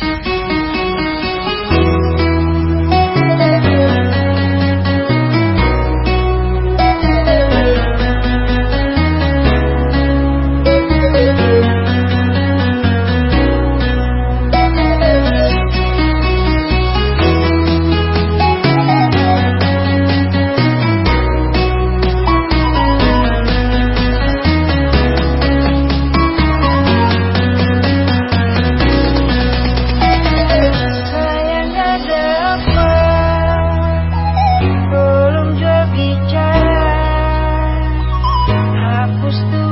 Thank you. gusto.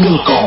5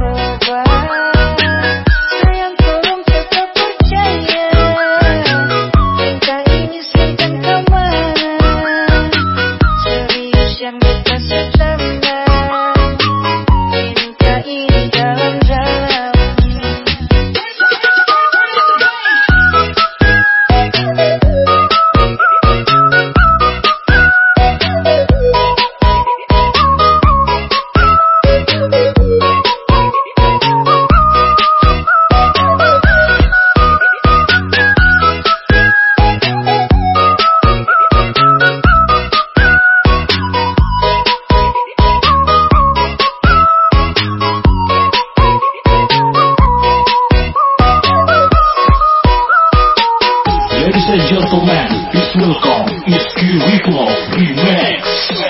robar. Animal Remix.